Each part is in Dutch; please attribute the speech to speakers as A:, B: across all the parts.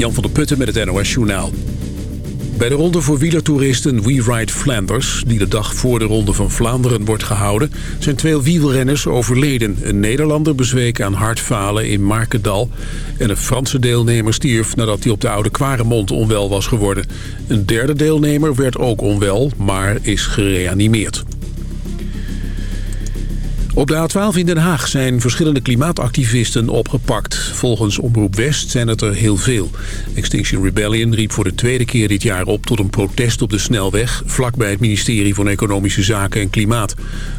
A: Jan van der Putten met het NOS Journaal. Bij de ronde voor wielertoeristen We Ride Flanders... die de dag voor de ronde van Vlaanderen wordt gehouden... zijn twee wielrenners overleden. Een Nederlander bezweek aan hartfalen in Markendal... en een Franse deelnemer stierf nadat hij op de Oude Kwaremond onwel was geworden. Een derde deelnemer werd ook onwel, maar is gereanimeerd. Op de A12 in Den Haag zijn verschillende klimaatactivisten opgepakt. Volgens Omroep West zijn het er heel veel. Extinction Rebellion riep voor de tweede keer dit jaar op tot een protest op de snelweg... vlakbij het ministerie van Economische Zaken en Klimaat.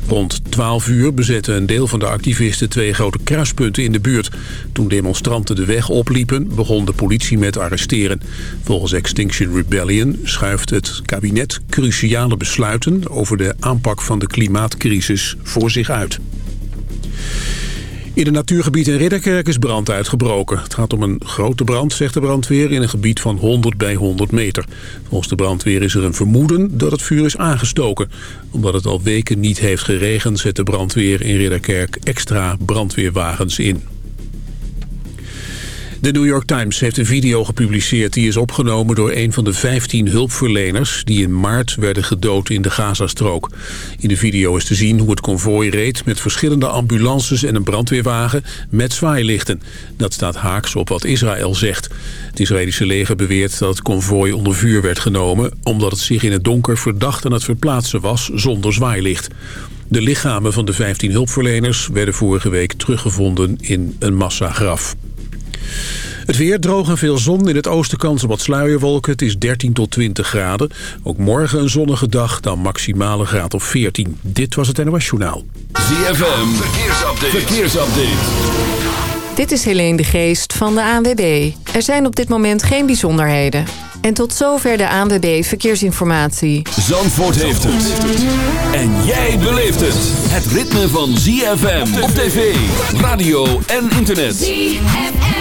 A: Rond 12 uur bezetten een deel van de activisten twee grote kruispunten in de buurt. Toen demonstranten de weg opliepen, begon de politie met arresteren. Volgens Extinction Rebellion schuift het kabinet cruciale besluiten... over de aanpak van de klimaatcrisis voor zich uit. In het natuurgebied in Ridderkerk is brand uitgebroken. Het gaat om een grote brand, zegt de brandweer, in een gebied van 100 bij 100 meter. Volgens de brandweer is er een vermoeden dat het vuur is aangestoken. Omdat het al weken niet heeft geregend, zet de brandweer in Ridderkerk extra brandweerwagens in. De New York Times heeft een video gepubliceerd... die is opgenomen door een van de 15 hulpverleners... die in maart werden gedood in de Gazastrook. In de video is te zien hoe het konvooi reed... met verschillende ambulances en een brandweerwagen met zwaailichten. Dat staat haaks op wat Israël zegt. Het Israëlische leger beweert dat het konvooi onder vuur werd genomen... omdat het zich in het donker verdacht aan het verplaatsen was zonder zwaailicht. De lichamen van de 15 hulpverleners werden vorige week teruggevonden in een massagraf. Het weer droog en veel zon. In het oosten kans op wat sluierwolken. Het is 13 tot 20 graden. Ook morgen een zonnige dag, dan maximale graad of 14. Dit was het NOS Journaal.
B: ZFM, verkeersupdate. verkeersupdate.
C: Dit is Helene de Geest van de ANWB. Er zijn op dit moment geen bijzonderheden. En tot zover de ANWB Verkeersinformatie.
B: Zandvoort heeft het. En jij beleeft het. Het ritme van ZFM op tv, radio en internet. ZFM.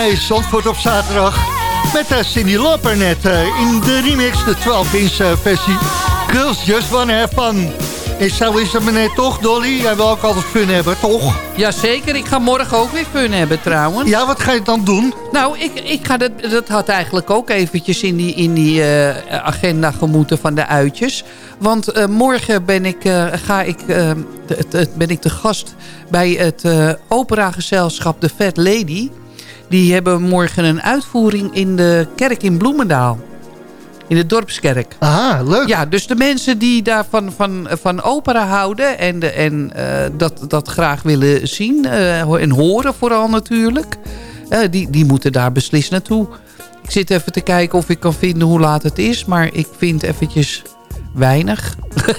D: Bij Zandvoort op zaterdag. Met uh, Cindy Lauper net uh, in de remix, de 12-inch uh, versie. Girls Just Wanna Have Fun. En zo is het meneer toch, Dolly? Jij wil ook altijd fun hebben, toch?
E: Jazeker, ik ga morgen ook weer fun hebben trouwens.
D: Ja, wat ga je dan doen?
E: Nou, ik, ik ga dat, dat had eigenlijk ook eventjes in die, in die uh, agenda gemoeten van de uitjes. Want uh, morgen ben ik, uh, ga ik, ben ik de gast bij het operagezelschap The Fat Lady. Die hebben morgen een uitvoering in de kerk in Bloemendaal. In de dorpskerk.
D: Aha, leuk.
E: Ja, dus de mensen die daar van, van, van opera houden... en, de, en uh, dat, dat graag willen zien uh, en horen vooral natuurlijk... Uh, die, die moeten daar beslist naartoe. Ik zit even te kijken of ik kan vinden hoe laat het is... maar ik vind eventjes weinig.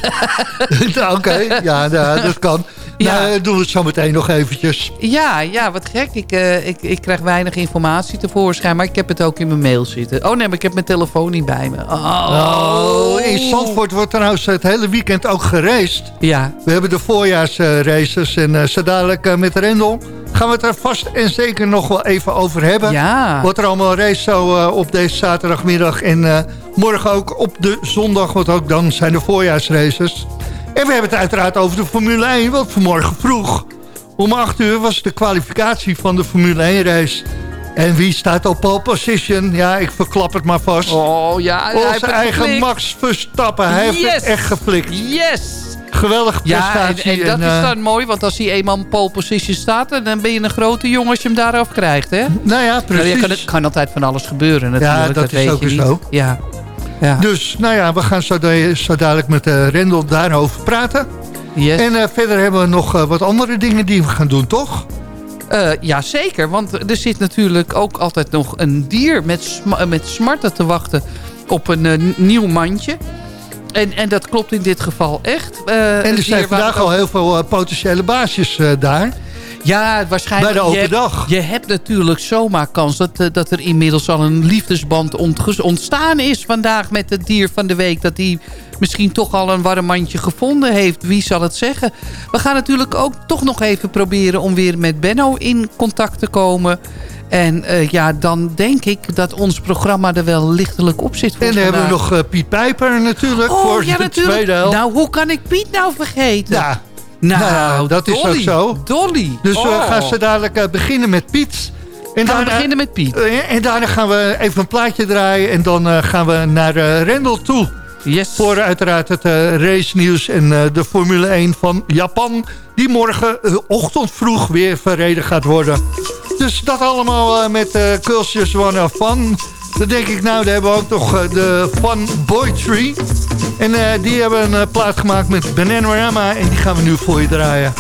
D: Oké, okay, ja, nou, dat kan. Ja. Nou, doen we het zo meteen nog eventjes.
E: Ja, ja wat gek. Ik, uh, ik, ik krijg weinig informatie tevoorschijn, maar ik heb het ook in mijn mail zitten. Oh nee, maar ik heb mijn telefoon niet bij me.
D: Oh. oh in Zandvoort wordt trouwens het hele weekend ook gereisd.
E: Ja.
D: We hebben de voorjaarsraces en uh, zo dadelijk uh, met Rendel gaan we het er vast en zeker nog wel even over hebben.
E: Ja.
D: Wat er allemaal race zo op deze zaterdagmiddag en morgen ook op de zondag, want ook dan zijn de voorjaarsraces. En we hebben het uiteraard over de Formule 1, want vanmorgen vroeg om 8 uur was de kwalificatie van de Formule 1 race. En wie staat op pole position? Ja, ik verklap het maar vast.
E: Oh ja,
D: Onze eigen geflikt. Max Verstappen. Hij
E: yes.
D: heeft het echt geflikt.
E: Yes!
D: Geweldige prestatie.
E: Ja, en, en dat en, is dan mooi, want als hij eenmaal op pole position staat... dan ben je een grote jongen als je hem daaraf krijgt, hè?
D: Nou ja, precies.
E: Nou, ja, kan, kan, altijd van alles gebeuren natuurlijk.
D: Ja, dat,
E: dat
D: is
E: weet
D: ook
E: je
D: zo.
E: Ja. Ja.
D: Dus, nou ja, we gaan zo, zo dadelijk met uh, Rendel daarover praten.
E: Yes.
D: En uh, verder hebben we nog uh, wat andere dingen die we gaan doen, toch?
E: Uh, ja, zeker. Want er zit natuurlijk ook altijd nog een dier met, sm met smarten te wachten op een uh, nieuw mandje. En, en dat klopt in dit geval echt.
D: Uh, en er zijn vandaag al heel veel potentiële baasjes daar.
E: Ja, waarschijnlijk.
D: Bij de open
E: je,
D: dag.
E: Hebt, je hebt natuurlijk zomaar kans dat, dat er inmiddels al een liefdesband ontstaan is vandaag met het dier van de week. Dat die misschien toch al een warm mandje gevonden heeft. Wie zal het zeggen? We gaan natuurlijk ook toch nog even proberen om weer met Benno in contact te komen. En uh, ja, dan denk ik dat ons programma er wel lichtelijk op zit. Voor
D: en dan hebben we nog uh, Piet Pijper natuurlijk
E: oh,
D: voor
E: ja,
D: de
E: natuurlijk.
D: tweede helft.
E: Nou, hoe kan ik Piet nou vergeten?
D: Ja,
E: nou,
D: nou dat
E: Dolly,
D: is ook zo.
E: Dolly.
D: Dus
E: oh.
D: we gaan ze dadelijk uh, beginnen met Piet.
E: En gaan we beginnen met Piet.
D: en daarna gaan we even een plaatje draaien en dan gaan we naar Rendel toe.
E: Yes.
D: Voor uiteraard het uh, race nieuws en uh, de Formule 1 van Japan. Die morgen ochtend vroeg weer verreden gaat worden. Dus dat allemaal met uh, Cultures One of Fun. Dan denk ik, nou, daar hebben we ook nog de Fun Boy Tree. En die hebben een plaat gemaakt met Bananarama. En die gaan we nu voor je draaien.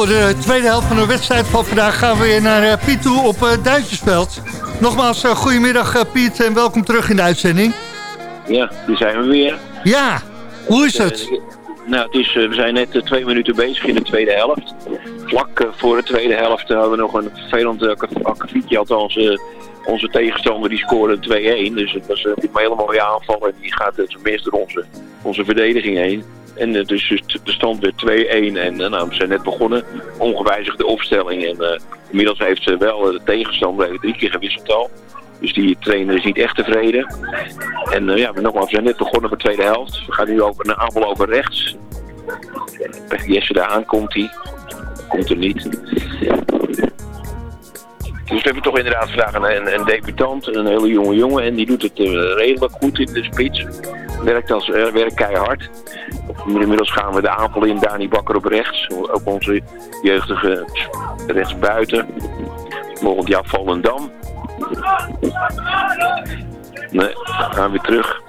F: Voor de tweede helft van de wedstrijd van vandaag gaan we weer naar Piet toe op uh, Duitsersveld. Nogmaals, goedemiddag Piet en welkom terug in de uitzending.
G: Ja, hier zijn we weer.
F: Ja, hoe is het?
G: Nou, het is, we zijn net twee minuten bezig in de tweede helft. Vlak voor de tweede helft hadden we nog een vervelend akkefietje, althans onze tegenstander die scoorde 2-1. Dus het was een hele mooie aanval en die gaat tenminste door onze, onze verdediging heen. En uh, dus de stand werd 2-1 en uh, nou, zijn net begonnen. Ongewijzigde opstelling. En uh, inmiddels heeft ze wel de tegenstander drie keer gewisseld al. Dus die trainer is niet echt tevreden. En ja, nogmaals, we zijn net begonnen met de tweede helft. We gaan nu over een aanval over rechts. Jesse daar aankomt hij. Komt er niet. Dus we hebben toch inderdaad vandaag een, een, debutant, een hele jonge jongen. En die doet het redelijk goed in de spits. Werkt, als, uh, werkt keihard. Inmiddels gaan we de aanval in. Dani Bakker op rechts. Ook onze jeugdige rechtsbuiten. Volgend jaar Volendam. Nee, dan gaan we weer terug.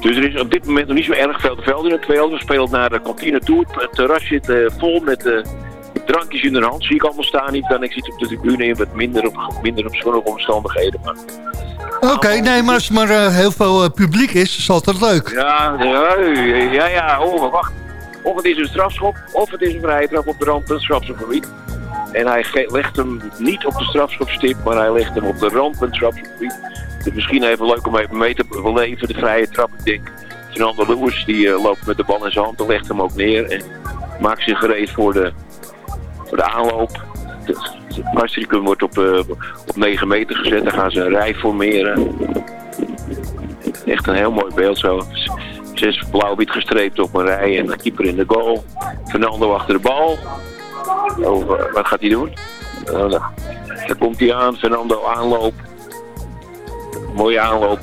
G: Dus er is op dit moment nog niet zo erg veel te velden in het veld. We spelen naar de kantine toe. Het terras zit uh, vol met drankjes in de hand zie ik allemaal staan. Niet dan ik zit op de tribune in wat minder op, minder op zonnige omstandigheden.
F: Oké, nee, maar als er maar uh, heel veel uh, publiek is, is altijd leuk.
G: Ja, ja, ja, ja. Oh, wacht. Of het is een strafschop, of het is een vrije trap op de rand van het strafschopgebied. En hij legt hem niet op de strafschopstip, maar hij legt hem op de rand van het strafschopgebied. Het is misschien even leuk om even mee te beleven, de vrije trap. Ik denk, Fernando Lewis, die uh, loopt met de bal in zijn hand en legt hem ook neer. En maakt zich gereed voor de de aanloop. Het wordt op, uh, op 9 meter gezet. Dan gaan ze een rij formeren. Echt een heel mooi beeld zo. Zes blauw-wit gestreept op een rij en de keeper in de goal. Fernando achter de bal. Oh, wat gaat hij doen? Uh, daar komt hij aan. Fernando aanloop. Mooie aanloop.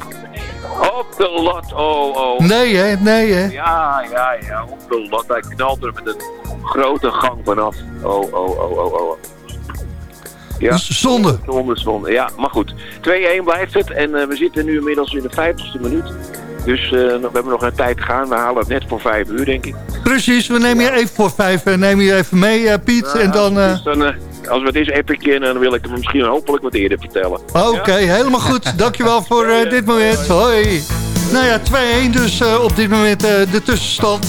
G: Op de lat. Oh, oh.
F: Nee, hè? Nee, hè?
G: Ja, ja, ja. Op de lat. Hij knalt er met een grote gang vanaf. Oh, oh, oh, oh, oh.
F: Ja. Zonde.
G: Zonde, zonde. Ja, maar goed. 2-1 blijft het. En uh, we zitten nu inmiddels in de 50ste minuut. Dus uh, we hebben nog een tijd gaan. We halen het net voor 5 uur, denk ik.
F: Precies, we nemen je even voor 5. Uh, nemen je even mee, uh, Piet. Ja, en dan...
G: Dus dan als we het is epic dan wil ik het misschien hopelijk wat eerder vertellen.
F: Oké, okay, ja? helemaal goed. Dankjewel voor dit moment. Hoi. Nou ja, 2-1 dus op dit moment de tussenstand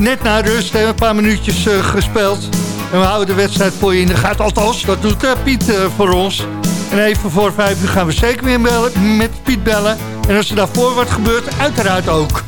F: net na rust. Een paar minuutjes gespeeld. En we houden de wedstrijd voor je in de gaten. Althans, dat doet Piet voor ons. En even voor vijf uur gaan we zeker weer bellen, met Piet bellen. En als er daarvoor wat gebeurt, uiteraard ook.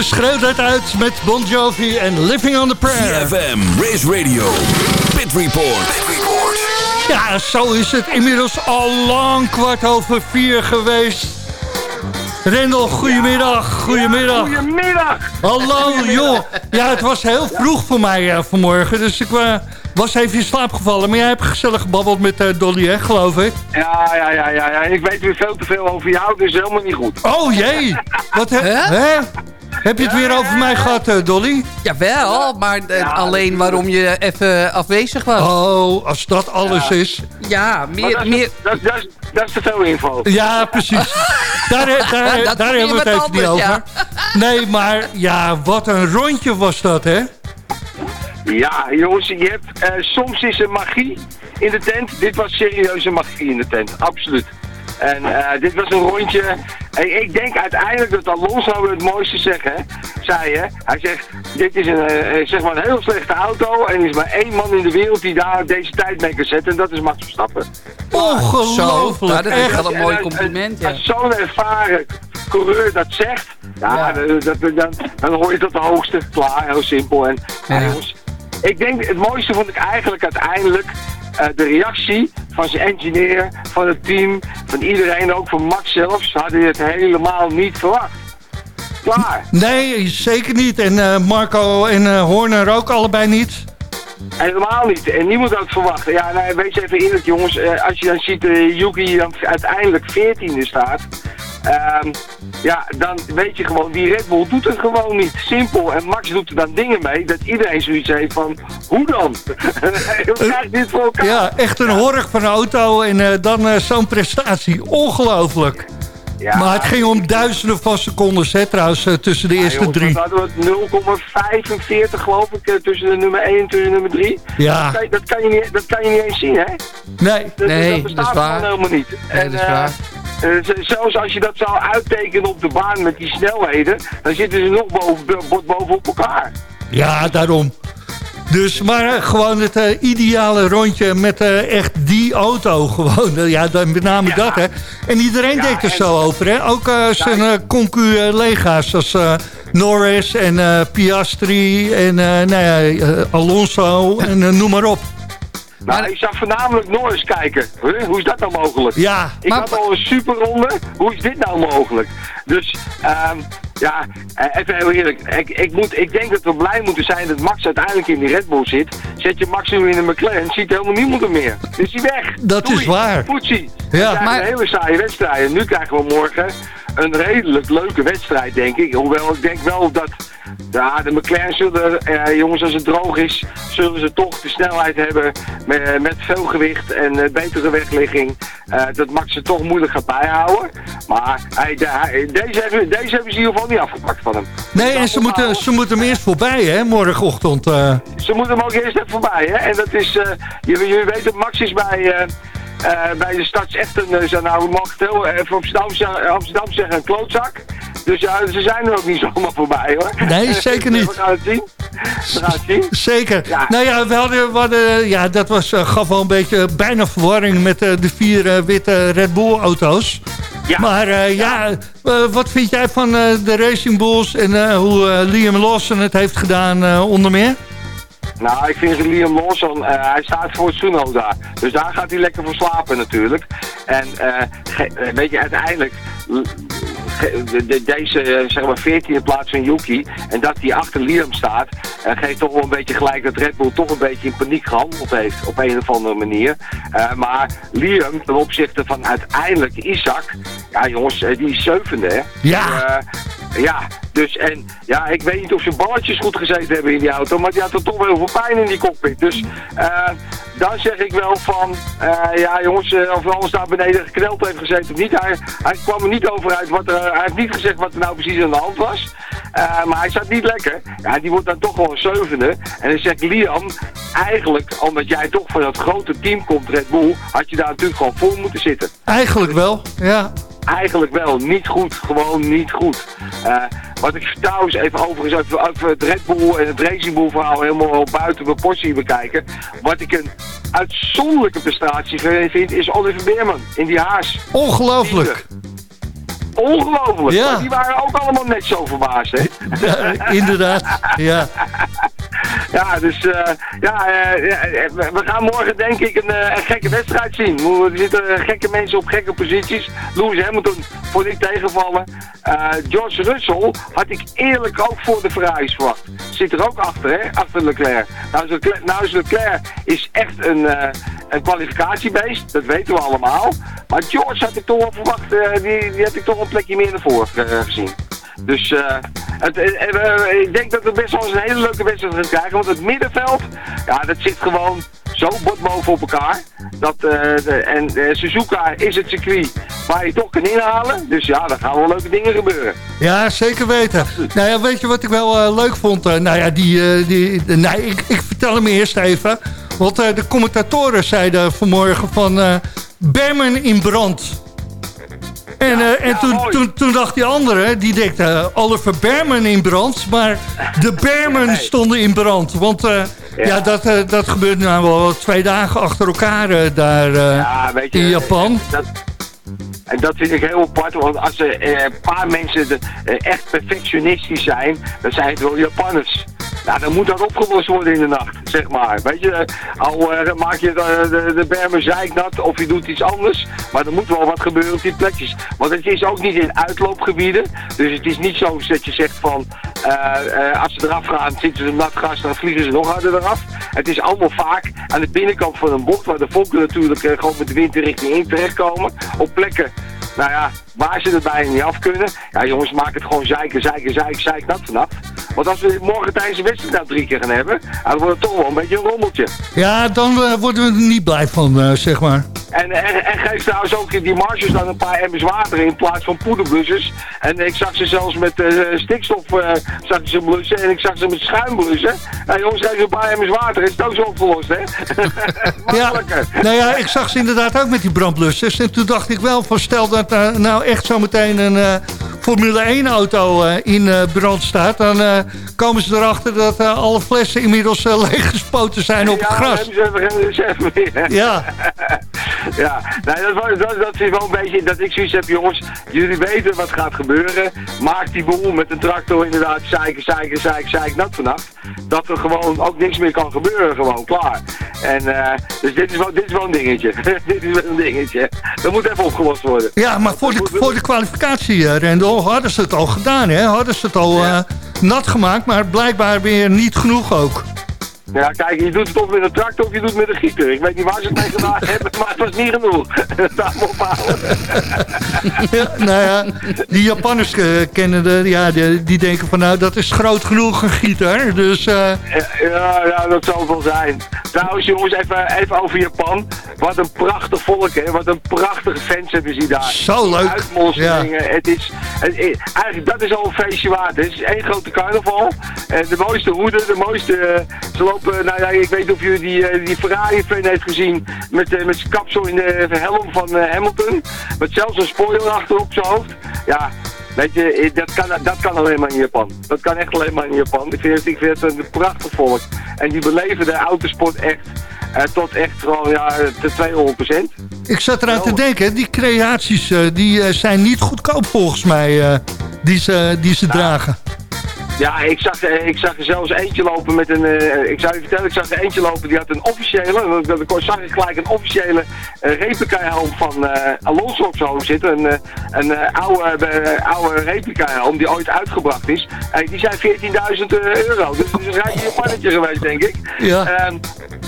D: We schreeuwen het uit met Bon Jovi en Living on the Prayer.
B: CFM, Race Radio, Pit Report. Pit Report.
D: Ja, zo is het inmiddels al lang kwart over vier geweest. Rendel, goedemiddag. Goedemiddag.
H: Goedemiddag.
D: Hallo, joh. Ja, het was heel vroeg voor mij uh, vanmorgen, dus ik uh, was even in slaap gevallen. Maar jij hebt gezellig gebabbeld met uh, Dolly, hè, geloof ik?
H: Ja, ja, ja, ja, ja. Ik weet weer veel te veel over jou, dus helemaal niet goed.
D: Oh, jee. Wat, hè? hè? Heb je het weer over mij gehad, uh, Dolly?
E: Jawel, maar uh, ja, alleen waarom je even afwezig was.
D: Oh, als dat alles
E: ja.
D: is.
E: Ja, meer...
H: dat,
E: meer...
H: Dat, dat, dat, is te veel info.
D: Ja, precies. daar daar, daar, daar hebben we het even
E: anders,
D: niet over.
E: Ja.
D: Nee, maar ja, wat een rondje was dat, hè?
H: Ja, jongens, je hebt, uh, soms is er magie in de tent. Dit was serieuze magie in de tent, absoluut. En uh, dit was een rondje. En ik denk uiteindelijk dat Alonso het mooiste zeggen, zei hè. Hij zegt, dit is een, uh, zeg maar een heel slechte auto en er is maar één man in de wereld die daar deze tijd mee kan zetten en dat is Max Verstappen.
D: Ongelooflijk.
E: Ja, dat is wel een mooi compliment, ja.
H: Als zo'n ervaren coureur dat zegt, ja, ja. Dat, dat, dan, dan hoor je tot de hoogste. Klaar, heel simpel. En ja. jongens, ik denk, het mooiste vond ik eigenlijk uiteindelijk uh, de reactie van zijn engineer, van het team, van iedereen, ook van Max zelf. Ze hadden het helemaal niet verwacht. Klaar.
D: Nee, zeker niet. En uh, Marco en uh, Horner ook allebei niet.
H: Helemaal niet. En niemand had het verwacht. Ja, nou, wees even eerlijk jongens. Als je dan ziet uh, Yuki dan uiteindelijk 14e staat. Um, ja, dan weet je gewoon, die Red Bull doet het gewoon niet. Simpel. En Max doet er dan dingen mee dat iedereen zoiets heeft van, hoe dan? hoe krijg je dit voor elkaar?
D: Ja, echt een horg van een auto en uh, dan uh, zo'n prestatie. Ongelooflijk. Ja, maar het ging om duizenden van seconden, hè, trouwens, tussen de
H: ja,
D: eerste drie.
H: hadden we 0,45 geloof ik, tussen de nummer 1 en tussen de nummer 3.
D: Ja.
H: Dat kan, dat, kan je niet, dat kan je niet eens zien, hè?
D: Nee,
H: dat,
E: nee,
H: dat
E: dat is waar.
H: helemaal niet.
E: Nee,
H: en,
E: dat is waar.
H: Uh, zelfs als je dat zou uittekenen op de baan met die snelheden, dan zitten ze nog boven, bovenop elkaar.
D: Ja, daarom. Dus, maar uh, gewoon het uh, ideale rondje met uh, echt die auto gewoon. ja, dan met name ja. dat, hè. En iedereen ja, denkt er en, zo over, hè. Ook zijn concu-lega's zoals Norris en Piastri en nou ja, Alonso en noem maar op.
H: Nou, ik zag voornamelijk Norris kijken. Huh? Hoe is dat nou mogelijk?
D: Ja.
H: Ik maar... had al een superronde. Hoe is dit nou mogelijk? Dus, um, ja, even heel eerlijk. Ik, ik, moet, ik denk dat we blij moeten zijn dat Max uiteindelijk in die Red Bull zit. Zet je Max nu in de McLaren, ziet helemaal niemand er meer. Is hij weg.
D: Dat
H: Doei.
D: is waar.
H: Poetsie.
D: Ja,
H: maar... een hele saaie wedstrijd. Nu krijgen we morgen een redelijk leuke wedstrijd, denk ik. Hoewel ik denk wel dat... Ja, de McLaren zullen, eh, jongens, als het droog is, zullen ze toch de snelheid hebben met, met veel gewicht en uh, betere wegligging. Uh, dat Max ze toch moeilijk gaat bijhouden. Maar hij, de, hij, deze, hebben, deze hebben ze in ieder geval niet afgepakt van hem.
D: Nee, en ze moeten, ze moeten hem eerst voorbij, hè, morgenochtend. Uh...
H: Ze moeten hem ook eerst even voorbij, hè. En dat is, je, je weet dat Max is bij... Uh, bij de Stads echt een, uh, nou, we mogen het heel even op Amsterdam, Amsterdam zeggen, een klootzak. Dus ja, ze zijn er ook niet zomaar voorbij hoor.
D: Nee, zeker niet.
H: we gaan het zien. We gaan het zien.
D: Zeker. Ja. Nou ja, we hadden, we hadden, ja dat was, gaf wel een beetje bijna verwarring met uh, de vier witte Red Bull auto's. Ja. Maar ja, ja wat vind jij van de Racing Bulls en hoe Liam Lawson het heeft gedaan onder meer?
H: Nou, ik vind Liam Lawson, uh, hij staat voor Tsunoda. Dus daar gaat hij lekker voor slapen natuurlijk. En uh, weet je, uiteindelijk... De, de, deze zeg maar 14 in plaats van Yuki en dat hij achter Liam staat uh, geeft toch wel een beetje gelijk dat Red Bull toch een beetje in paniek gehandeld heeft op een of andere manier. Uh, maar Liam ten opzichte van uiteindelijk Isaac, ja jongens, die is zevende hè.
D: Ja.
H: ja, dus en ja, ik weet niet of zijn balletjes goed gezeten hebben in die auto, maar die had er toch wel heel veel pijn in die cockpit. Dus uh, dan zeg ik wel van, uh, ja jongens, uh, of alles daar beneden gekneld heeft gezeten of niet. Hij, hij kwam er niet over uit, wat er, hij heeft niet gezegd wat er nou precies aan de hand was. Uh, maar hij zat niet lekker. Ja, die wordt dan toch wel een zevende. En dan zegt Liam, eigenlijk, omdat jij toch van dat grote team komt, Red Bull, had je daar natuurlijk gewoon voor moeten zitten.
D: Eigenlijk wel, ja.
H: Eigenlijk wel, niet goed, gewoon niet goed. Uh, wat ik trouwens even overigens even, het Red Bull en het Racing Bull verhaal helemaal buiten proportie bekijken. Wat ik een uitzonderlijke prestatie vind, is Oliver Beerman in die haas.
D: Ongelooflijk.
H: Ongelooflijk. Ja. Die waren ook allemaal net zo verbaasd, hè?
D: Ja, inderdaad, ja.
H: ja, dus uh, ja, uh, we gaan morgen denk ik een, een gekke wedstrijd zien. Er zitten gekke mensen op gekke posities. Lewis Hamilton voor ik tegenvallen. George Russell had ik eerlijk ook voor de Ferraris verwacht. Zit er ook achter, hè? Achter Leclerc. Nou, Leclerc, nou is Leclerc is echt een, een kwalificatiebeest. Dat weten we allemaal. Maar George had ik toch wel verwacht. die, die had ik toch een plekje meer naar voren gezien. Dus uh, het, uh, ik denk dat we best wel eens een hele leuke wedstrijd gaan krijgen. Want het middenveld, ja, dat zit gewoon zo botboven op elkaar. Dat, de, en Suzuka is het circuit waar je toch kan inhalen. Dus ja, daar gaan wel leuke dingen gebeuren.
D: Ja, zeker weten. Nou ja, weet je wat ik wel leuk vond? nou ja, die, die, nee, ik, ik vertel hem eerst even. Want de commentatoren zeiden vanmorgen van Bermen in brand. En, uh, en toen, toen, toen, dacht die andere, die denkt uh, Oliver Berman in brand. Maar de Bermen stonden in brand. Want uh, ja. ja. dat, dat gebeurt nu wel twee dagen achter elkaar daar je, in Japan.
H: Dat, en dat vind ik heel apart, want als er een paar mensen de, echt perfectionistisch zijn, dan zijn het wel Japanners. Ja, dan moet dat opgelost worden in de nacht, zeg maar. Weet je, al uh, maak je de, de, bermen zeiknat of je doet iets anders. Maar er moet wel wat gebeuren op die plekjes. Want het is ook niet in uitloopgebieden. Dus het is niet zo dat je zegt van, uh, uh, als ze eraf gaan, zitten ze nat gas, dan vliegen ze nog harder eraf. Het is allemaal vaak aan de binnenkant van een bocht, waar de vonken natuurlijk gewoon met de wind richting in terechtkomen. Op plekken nou ja, waar ze erbij niet af kunnen. Ja jongens, maak het gewoon zeiken, zeiken, zeiken, zeiken dat vanaf. Want als we morgen tijdens de wedstrijd nou drie keer gaan hebben, dan wordt het toch wel een beetje een rommeltje.
D: Ja, dan uh, worden we er niet blij van, uh, zeg maar.
H: En, en, en geef trouwens ook die marges dan een paar emmers water in plaats van poederblussers. En ik zag ze zelfs met uh, stikstof zag ze blussen en ik zag ze met schuim blussen. Nou jongens, geef een paar emmers water, is het ook zo opgelost, hè?
D: ja, nou ja, ik zag ze inderdaad ook met die brandblussers. En toen dacht ik wel van stel dat nou echt zometeen een Formule 1 auto in brand staat, dan komen ze erachter dat alle flessen inmiddels leeggespoten zijn op het gras.
H: Ja, Ja. ja, nee, dat, dat, dat is wel een beetje dat ik zoiets heb, jongens. Jullie weten wat gaat gebeuren. Maak die boel met een tractor inderdaad zeiken, zeiken, zeiken, zeiken, nat vannacht. Dat er gewoon ook niks meer kan gebeuren, gewoon klaar. En uh, dus dit is, wel, dit is wel een dingetje. dit is wel een dingetje. Dat moet even opgelost worden.
D: Ja, maar voor de, voor de kwalificatie, Rendel, hadden ze het al gedaan, hè? Hadden ze het al nat gemaakt, maar blijkbaar weer niet genoeg ook.
H: Ja, kijk, je doet het of met een tractor of je doet het met een gieter. Ik weet niet waar ze het mee gedaan hebben, maar het was niet genoeg. Daar ophouden.
D: ja, nou ja, die Japanners uh, kennen de, ja, die, die, denken van nou, dat is groot genoeg, een gieter. Dus, uh...
H: ja, ja, dat zal wel zijn. Trouwens jongens, even, even over Japan. Wat een prachtig volk, hè. Wat een prachtige fans hebben ze daar.
D: Zo leuk.
H: Ja. Het is, het, eigenlijk, dat is al een feestje waard. Het is één grote carnaval. En de mooiste hoeden, de mooiste... Ze lopen, nou ja, ik weet niet of jullie die, eh, die Ferrari-fan heeft gezien. Met, uh, met zijn kapsel in de helm van Hamilton. Met zelfs een spoiler achterop zijn hoofd. Ja, Weet je, dat kan, dat kan alleen maar in Japan. Dat kan echt alleen maar in Japan. Ik vind, ik vind het een prachtig volk. En die beleven de autosport echt uh, tot echt gewoon ja, te 200%
D: Ik zat eraan te denken, die creaties uh, die, uh, zijn niet goedkoop volgens mij, die ze, die ze dragen.
H: Ja, ik zag, ik zag er zelfs eentje lopen met een... Uh, ik zou je vertellen, ik zag er eentje lopen die had een officiële... Dan zag ik gelijk een officiële uh, replica-helm van uh, Alonso op zijn hoofd zitten. Een, een oude, oude replica-helm die ooit uitgebracht is. die zijn 14.000 euro. Dus het is een rijke Japannetje geweest, denk ik.
D: Ja.
H: Ehm,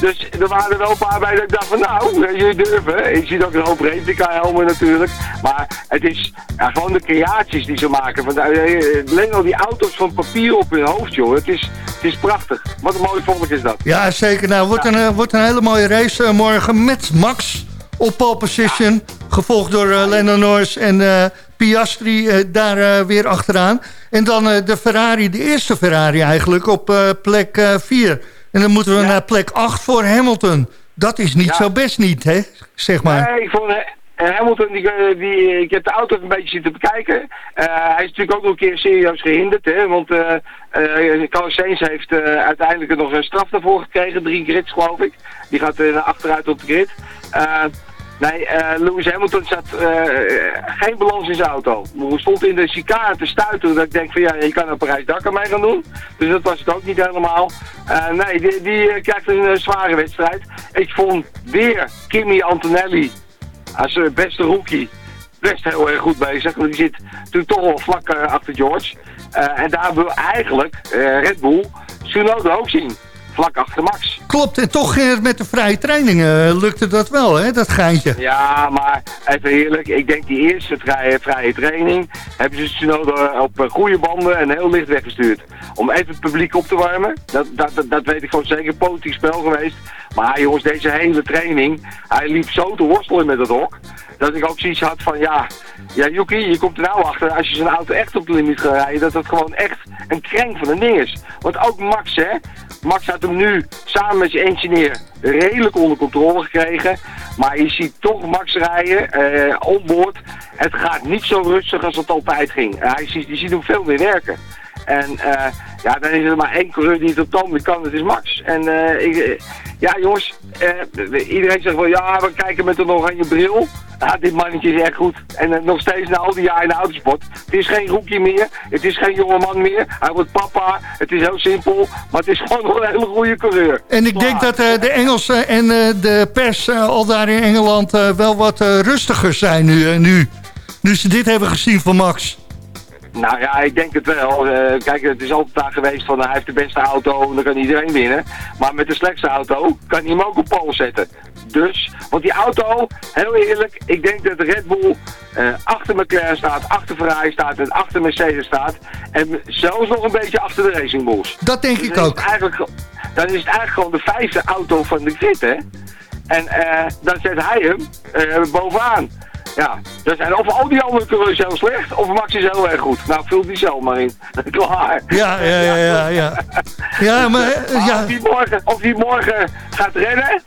H: dus er waren er wel een paar bij dat ik dacht van nou, jullie durven. Je ziet ook een hoop replica-helmen natuurlijk. Maar het is ja, gewoon de creaties die ze maken. Van, alleen al die auto's van papier op hun hoofd, joh. Het is, het is prachtig. Wat een mooi volk is dat.
D: Ja, zeker. Nou, wordt, een, eh, wordt een hele mooie race uh, morgen met Max op pole position. Gevolgd door uh, Lennon Norris en uh, Piastri daar weer achteraan. En dan de Ferrari, de eerste Ferrari eigenlijk, op plek 4. En dan moeten we ja. naar plek 8 voor Hamilton. Dat is niet zo best niet, hè? Zeg maar.
H: Nee, ik vond, en Hamilton, die, eh, die, ik heb de auto een beetje zitten bekijken. Uh, hij is natuurlijk ook nog een keer serieus gehinderd. Hè, want uh, uh, Carlos Sainz heeft uh, uiteindelijk nog een straf daarvoor gekregen. Drie grids geloof ik. Die gaat uh, achteruit op de grid. Nee, eh, Lewis Hamilton zat geen balans in zijn auto. Hij stond in de chicane te stuiten dat ik denk van ja, je kan er Parijs Dakar mee gaan doen. Dus dat was het ook niet helemaal. Nee, die, die krijgt een zware wedstrijd. Ik vond weer Kimi Antonelli als beste rookie best heel erg goed bezig. Want die zit natuurlijk toch wel vlak achter George. en daar wil eigenlijk Red Bull Tsunoda ook zien vlak achter Max.
D: Klopt, en toch ging het met de vrije trainingen uh, lukte dat wel, hè, dat geintje.
H: Ja, maar even eerlijk, ik denk die eerste vrije, vrije training hebben ze Tsunoda op uh, goede banden en heel licht weggestuurd. Om even het publiek op te warmen. Dat, dat, dat, weet ik gewoon zeker, politiek spel geweest. Maar jongens, deze hele training, hij liep zo te worstelen met het hok. Dat ik ook zoiets had van, ja, ja Yuki, je komt er nou achter, als je zijn auto echt op de limiet gaat rijden, dat het gewoon echt een krenk van een ding is. Want ook Max, hè, Max had hem nu samen met zijn engineer redelijk onder controle gekregen. Maar je ziet toch Max rijden, eh, onboord. Het gaat niet zo rustig als het altijd ging. hij ziet, je ziet hem veel meer werken. En uh, ja, dan is er maar één coureur die het op tanden kan, dat is Max. En uh, ik, ja jongens, uh, iedereen zegt wel ja, we kijken met een oranje bril. Ja, dit mannetje is echt goed. En nog steeds na al die jaren in de autosport. Het is geen rookie meer, het is geen jonge man meer. Hij wordt papa, het is heel simpel, maar het is gewoon nog een hele goede coureur.
D: En ik denk dat de Engelsen en de pers al daar in Engeland wel wat rustiger zijn nu, nu, nu ze dit hebben gezien van Max.
H: Nou ja, ik denk het wel. Uh, kijk, het is altijd daar geweest van hij heeft de beste auto en dan kan iedereen winnen. Maar met de slechtste auto kan hij hem ook op pol zetten. Dus, want die auto, heel eerlijk, ik denk dat Red Bull uh, achter McLaren staat, achter Ferrari staat en achter Mercedes staat. En zelfs nog een beetje achter de Racing Bulls.
D: Dat denk
H: dus
D: ik ook.
H: Eigenlijk, dan is het eigenlijk gewoon de vijfde auto van de grid, hè. En uh, dan zet hij hem bovenaan. Ja, er zijn of al die andere coureurs heel slecht, of Max is heel erg goed. Nou, vul die zelf maar in. Klaar.
D: Ja, ja, ja, ja. Ja, ja maar... Ja.
H: Of, die morgen, of die morgen gaat rennen,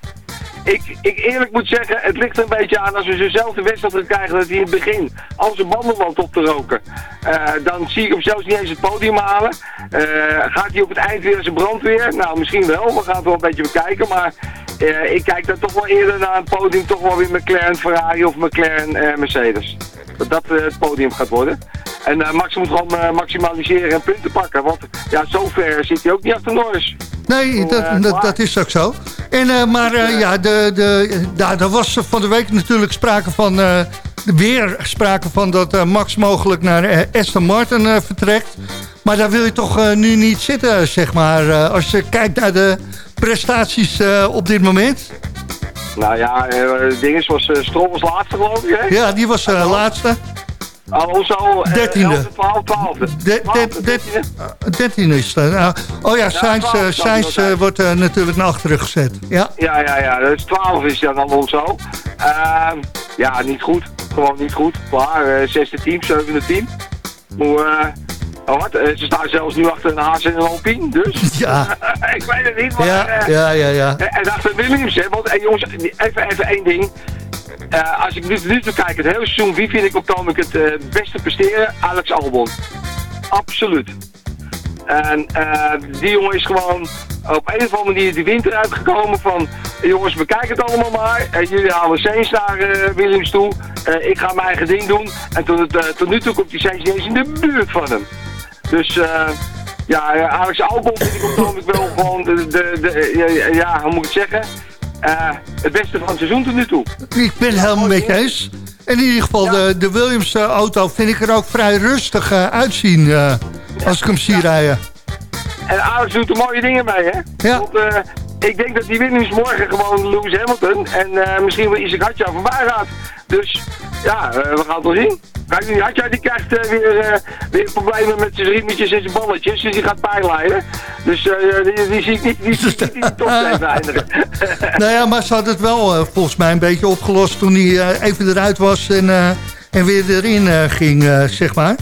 H: ik, ik eerlijk moet zeggen, het ligt een beetje aan als we zo'nzelfde wedstrijd krijgen dat hij in het begin al zijn banden loopt op te roken. Uh, dan zie ik hem zelfs niet eens het podium halen. Uh, gaat hij op het eind weer zijn brandweer? Nou, misschien wel. We gaan het wel een beetje bekijken. Maar uh, ik kijk dan toch wel eerder naar een podium, toch wel weer McLaren Ferrari of McLaren Mercedes. Dat dat het podium gaat worden. En Max moet gewoon maximaliseren en punten pakken. Want ja, zover zit hij ook niet achter Norris.
D: Nee, dat, dat, dat, is ook zo. En, uh, maar uh, ja, de, de, daar, daar was van de week natuurlijk sprake van... Uh, weer sprake van dat Max mogelijk naar Aston Martin vertrekt. Maar daar wil je toch nu niet zitten, zeg maar. als je kijkt naar de prestaties op dit moment.
H: Nou ja, uh, ding is, was Stroll was laatste geloof ik, hè?
D: Ja, die was laatste.
H: Alonso, uh,
D: dertiende.
H: 12, 12.
D: Dertiende is dat. Uh, oh ja, Sainz, ja, Sainz uh, wordt uh, natuurlijk naar achteren gezet. Ja,
H: ja, ja. ja. Dus 12 is dan Alonso. Ehm, ja, niet goed. Gewoon niet goed. Klaar, zesde team, zevende team. Hoe, wat? ze staan zelfs nu achter een Haas en een Alpine, dus.
D: Ja.
H: ik weet het niet, maar...
D: Ja, ja, ja. ja.
H: En achter Williams, hè. Want, jongens, even, even één ding. Uh, als ik nu, nu kijk, het hele seizoen, wie vind ik op het het uh, beste presteren? Alex Albon. Absoluut. En die jongen is gewoon op een of andere manier de winter uitgekomen van... jongens, we kijken het allemaal maar. jullie halen Sainz naar Williams toe. ik ga mijn eigen ding doen. En tot, tot nu toe komt die Sainz niet eens in de buurt van hem. Dus... ja, Alex Albon vind ik op het wel gewoon de, de, de, ja, hoe moet ik het zeggen? Uh, het beste van het seizoen tot nu toe.
D: Ik ben helemaal met je eens. In ieder geval, de, de Williams-auto vind ik er ook vrij rustig uh, uitzien uh, als ik hem zie rijden.
H: En Alex doet er mooie dingen mee, hè?
D: Ja.
H: Want, ik denk dat die Williams morgen gewoon Lewis Hamilton en misschien wel Isaac Hadja voorbij gaat. Dus ja, we gaan het wel zien. Kijk, die Hadja die krijgt uh, weer, uh, weer problemen met zijn riemetjes en zijn balletjes. Dus die gaat pijnleiden. Dus uh, die, die, zie ik niet, die, die, die, top eindigen.
D: nou ja, maar ze had het wel volgens mij een beetje opgelost toen hij even eruit was en, en weer erin ging, zeg maar.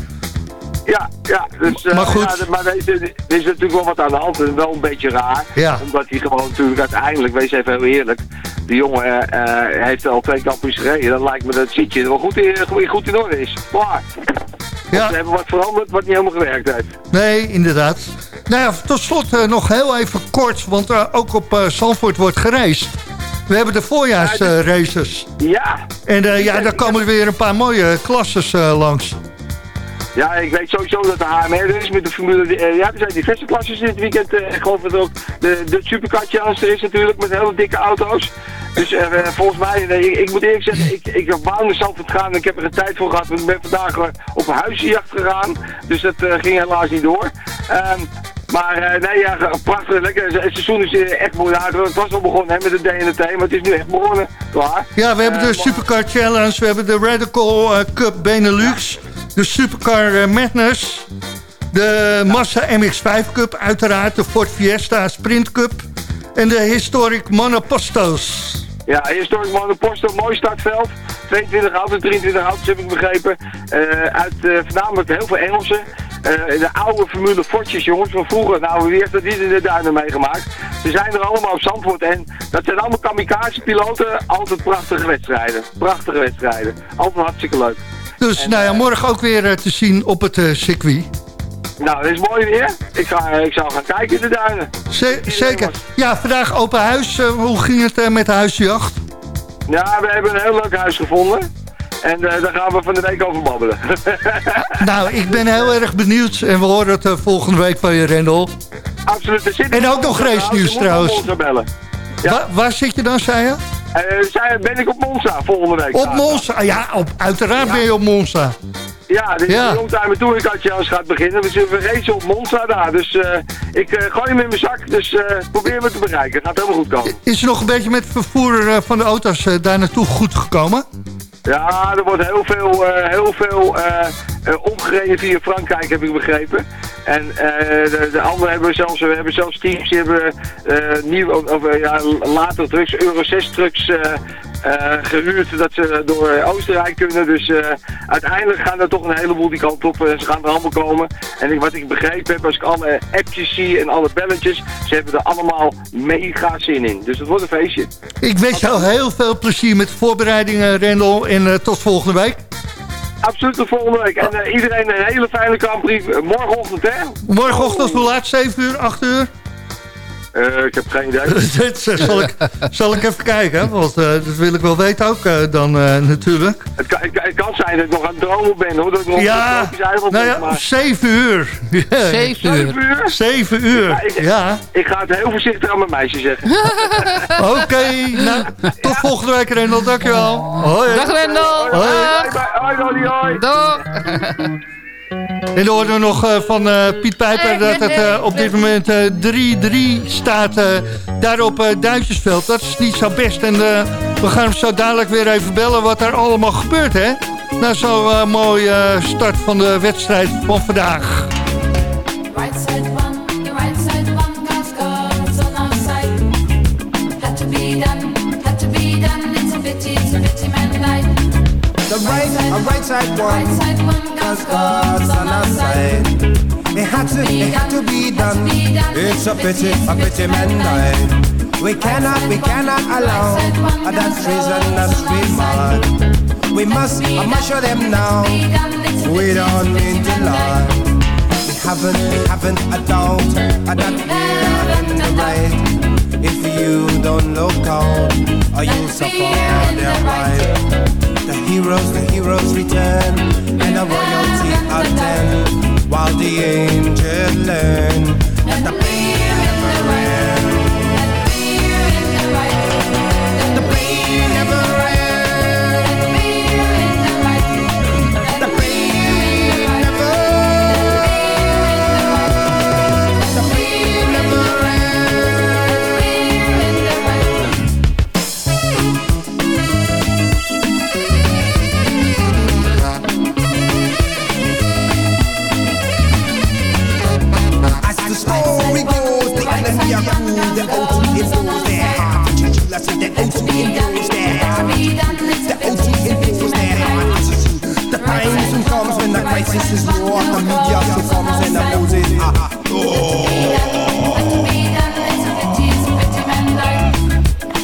H: Ja, ja. Dus,
D: maar goed.
H: Ja, maar er is, is, natuurlijk wel wat aan de hand en wel een beetje raar.
D: Ja.
H: Omdat hij gewoon natuurlijk uiteindelijk, wees even heel eerlijk, de jongen uh, heeft al twee kampioens gereden. Dan lijkt me dat zietje er wel goed in, goed in orde is. Klaar. Ja. Ze hebben wat veranderd wat niet helemaal gewerkt heeft.
D: Nee, inderdaad. Nou ja, tot slot uh, nog heel even kort, want uh, ook op uh, Zandvoort wordt gereisd. We hebben de voorjaarsraces.
H: ja.
D: en ja, daar komen er weer een paar mooie klasses langs.
H: Ja, ik weet sowieso dat de HMR er is met de Formule... Uh, ja, er zijn diverse klasses dit weekend. ik geloof dat ook de, de Supercar Challenge er is natuurlijk met hele dikke auto's. Dus volgens mij, nee, ik, ik, moet eerlijk zeggen, ik, ik wou naar Zandvoort gaan. Ik heb er geen tijd voor gehad. Ik ben vandaag op een huisjacht gegaan. Dus dat ging helaas niet door. Um, maar nee, ja, prachtig, lekker. Het seizoen is echt mooi uit. Het was al begonnen hè, met de DNT, maar het is nu echt begonnen. Klaar.
D: Ja, we hebben de Supercar Challenge, we hebben de Radical Cup Benelux, de Supercar uh, Madness, de Massa MX-5 Cup uiteraard, de Ford Fiesta Sprint Cup en de Historic Monopostos.
H: Ja, Historic Monoposto, mooi startveld. 22 auto's, 23 auto's heb ik begrepen. Uh, uit voornamelijk heel veel Engelsen. De oude Formule Fortjes, jongens, van vroeger. Nou, wie heeft dat niet in de duinen meegemaakt? Ze zijn er allemaal op Zandvoort en dat zijn allemaal kamikaze-piloten. Altijd prachtige wedstrijden. Prachtige wedstrijden. Altijd hartstikke leuk.
D: Dus, nou ja, morgen ook weer te zien op het circuit.
H: Nou, dat is mooi weer. Ik, ga, ik zal gaan kijken in de duinen.
D: zeker. Ja, vandaag open huis. hoe ging het met de huisjacht?
H: Ja, we hebben een heel leuk huis gevonden. En uh, daar gaan we van de week over babbelen.
D: nou, ik ben heel erg benieuwd. En we horen het uh, volgende week van je, Rendel.
H: Absoluut.
D: En ook nog race nieuws trouwens. Ja. Wa waar zit je dan, zei je?
H: Uh, ben ik op Monza volgende week.
D: Op Monza? Ja, op, uiteraard ja. ben je op Monza.
H: Ja, dit is ja. een longtime touring als gaat beginnen. We zitten racen op Monza daar. Dus uh, ik uh, gooi hem in mijn zak. Dus probeer me te bereiken. Gaat helemaal goed komen.
D: Is er nog een beetje met vervoer van de auto's daar naartoe goed gekomen?
H: Ja, er wordt heel veel, heel veel omgereden via Frankrijk, heb ik begrepen. En de, de anderen hebben zelfs, we hebben zelfs teams die hebben nieuw, of, ja, later trucks, Euro 6 trucks uh, gehuurd dat ze door Oostenrijk kunnen. Dus uh, uiteindelijk gaan er toch een heleboel die kant op. En ze gaan er allemaal komen. En wat ik begrepen heb, als ik alle appjes zie en alle belletjes, ze hebben er allemaal mega zin in. Dus het wordt een feestje.
D: Ik wens jou heel veel plezier met de voorbereidingen, Rendel. En uh, tot volgende week.
H: Absoluut tot volgende week. En iedereen een hele fijne Grand Morgenochtend, hè?
D: Morgenochtend, hoe laat? 7 uur, 8 uur?
H: Uh, ik heb geen idee.
D: Zal, ik, zal ik even kijken, want uh, dat wil ik wel weten ook uh, dan natuurlijk.
H: Het kan, het, kan, zijn dat ik nog aan het dromen ben, hoor. Dat ik nog
D: ja, nou ja, maar... 7 uur.
E: 7 uur.
D: 7 uur, ja. Ik,
H: ja. ik ga het heel voorzichtig aan mijn meisje zeggen.
D: Oké, okay, nou, tot ja. volgende week, Rendel. Dankjewel.
E: Hoi. Dag, Rendel.
H: Hoi. Hoi, hoi, hoi.
E: Dag.
D: En dan hoorden we nog uh, van uh, Piet Pijper dat het uh, op dit moment 3-3 staat daar op Duitsersveld. Dat is niet zo best. En we gaan hem zo dadelijk weer even bellen wat er allemaal gebeurt, hè? Na zo'n mooie start van de wedstrijd van vandaag. Right side one, the right side one, cause God's on our side. Had to be done, had to be done, it's a pity, it's a pity man life. The right, right, right side one. Right side one Cause God's on our side. It had to, it had to be done. It's a pity, a pity man died. We cannot, we cannot allow That treason, that street man We must, I must show them now. We don't mean to lie. We haven't, we haven't a doubt That we're in the right. If you don't look out Or you'll suffer their right. the heroes, the heroes return And a royalty While the angels learn the crisis is war, the media succumbs and the loses. Ah, oh.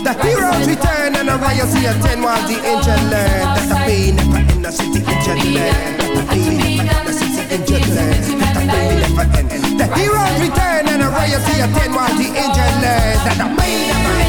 D: The heroes return and the royalty attend while the angel learn that the pain never end. The city angel learn that the pain never end. The city angel learn that the pain never end. The heroes return and the royalty attend while the angel learn that the pain never end.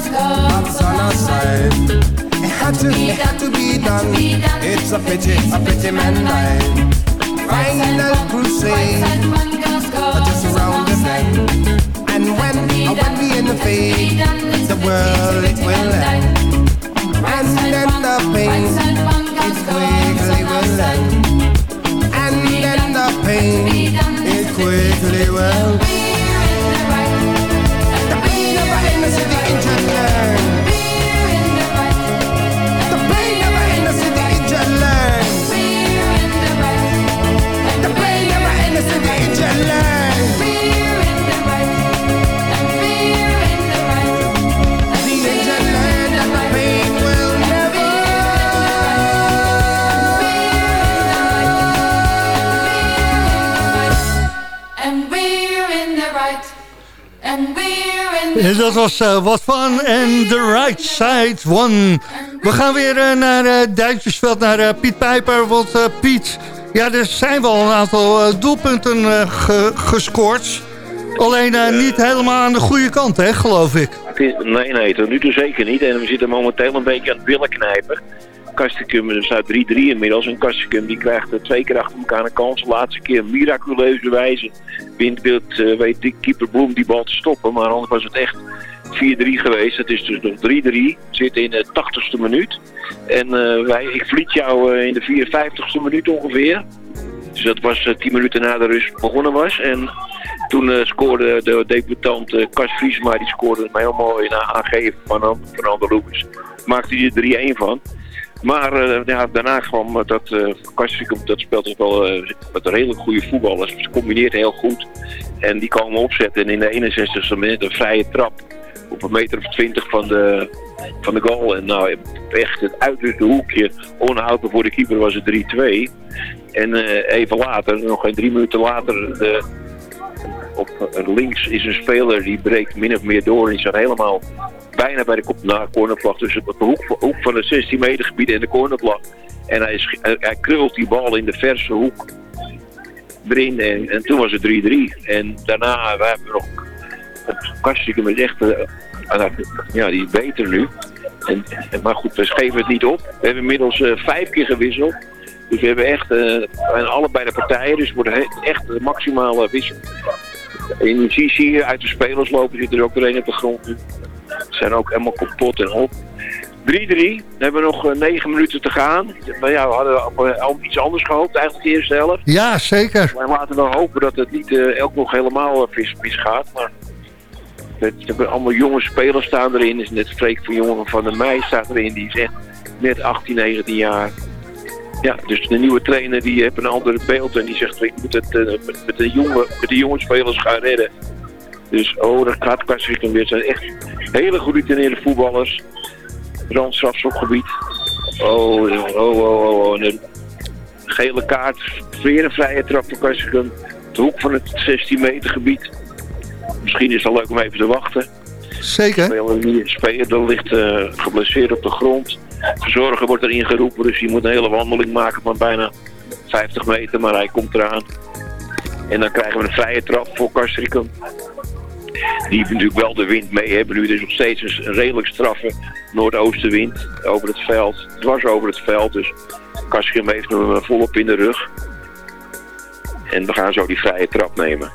I: that's on our side. It had to, it had to be done. It's a pity, a pity man died. Final crusade, just around the bend. And when, when we in the world it will end. And then the pain, it quickly will end. And then the pain, it quickly will The
D: En dat was eh, wat van en The Right Side One. We gaan weer eh, naar uh, Duitsersveld, naar Piet Pijper. Want Piet, ja, er zijn wel een aantal doelpunten ge- gescoord. Alleen niet helemaal aan de goede kant, hè, geloof ik.
G: Nee, nee, tot nu toe zeker niet. En we zitten momenteel een beetje aan het billen knijpen. Kastikum er staat 3-3 inmiddels. En Kastikum die krijgt eh, twee keer achter elkaar een kans. De laatste keer miraculeuze wijze. Windbeeld uh, weet die keeper Bloem die bal te stoppen. Maar anders was het echt 4-3 geweest. Het is dus nog 3-3. We zitten in de 80ste minuut. En eh, wij, ik vliet jou eh, in de 54ste minuut ongeveer. Dus dat was eh, 10 minuten na de rust begonnen was. En toen eh, scoorde de debutant eh Kas Vriesma, die scoorde hem heel mooi na aangeven van Fernando Lopez. Maakte hij er 3-1 van. Maar eh, ja, daarna kwam eh, dat uh, dat speelt dus wel eh, met redelijk goede voetballers. Ze combineert heel goed. En die komen opzetten. En in de 61ste minuut een vrije trap op een meter of 20 van de, van de goal. En nou, echt het uiterste hoekje, onhoudbaar voor de keeper was het 3-2. En even later, nog geen drie minuten later, de, op links is een speler die breekt min of meer door. En die staat helemaal bijna bij de na cornervlag. Dus op de hoek, van het 16 meter gebied en de cornervlag. En hij, hij, krult die bal in de verse hoek erin. En, en toen was het 3-3. En daarna, we hebben nog... Het Kastikum is echt... eh, ah, ja, die is beter nu. En, en- maar goed, we geven het niet op. We hebben inmiddels eh, vijf keer gewisseld. Dus we hebben echt eh, aan allebei de partijen. Dus he- echt de maximale wissel. En hier uit de spelers lopen, zit er ook er een op de grond nu. Zijn ook helemaal kapot en op. 3-3, we hebben nog eh, negen minuten te gaan. Maar ja, we hadden op, eh, iets anders gehoopt, eigenlijk de eerste helft.
D: Ja, zeker.
G: Maar laten we hopen dat het niet eh, elk nog helemaal mis, misgaat. Maar het, er hebben allemaal jonge spelers staan erin. Dus net Freek van Jongen van der Meij staat erin. Die is echt net 18, 19 jaar. Ja, dus de nieuwe trainer die heeft een ander beeld. En die zegt, ik moet het met, met, de jonge, met de jonge spelers gaan redden. Dus oh, dat gaat Kastrikum weer. Zijn echt hele geroutineerde voetballers. Randstrafschopgebied. Oh, oh, oh, oh, oh. En een gele kaart. Weer een vrije trap voor Kastrikum. De hoek van het 16 meter gebied. Misschien is het wel leuk om even te wachten.
D: Zeker.
G: Speler, speler ligt eh, geblesseerd op de grond. Verzorger wordt erin geroepen, dus die moet een hele wandeling maken van bijna 50 meter, maar hij komt eraan. En dan krijgen we een vrije trap voor Castricum. Die natuurlijk wel de wind mee hebben nu. Is nog steeds een redelijk straffe noordoostenwind over het veld. Dwars over het veld, dus Castricum heeft hem eh, volop in de rug. En we gaan zo die vrije trap nemen.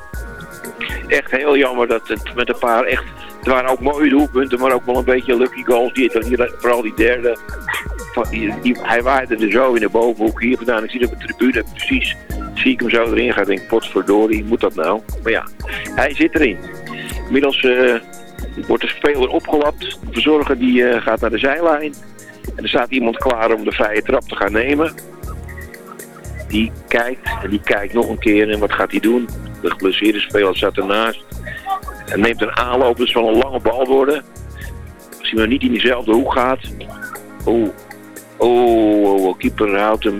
G: Echt heel jammer dat het met een paar echt... Het waren ook mooie doelpunten, maar ook wel een beetje lucky goals. Die, vooral die derde. Die, hij waaide er zo in de bovenhoek hier vandaan. Ik zie op de tribune precies. Zie ik hem zo erin gaan. Denk, potverdorie, moet dat nou? Maar ja, hij zit erin. Inmiddels eh, wordt de speler opgelapt. De verzorger die eh, gaat naar de zijlijn. En er staat iemand klaar om de vrije trap te gaan nemen. Die kijkt en die kijkt nog een keer. En wat gaat hij doen? De geblesseerde speler staat ernaast. En neemt een aanloop, dus van een lange bal worden. Als hij niet in diezelfde hoek gaat. Oh, oh, oh, oh, keeper houdt hem.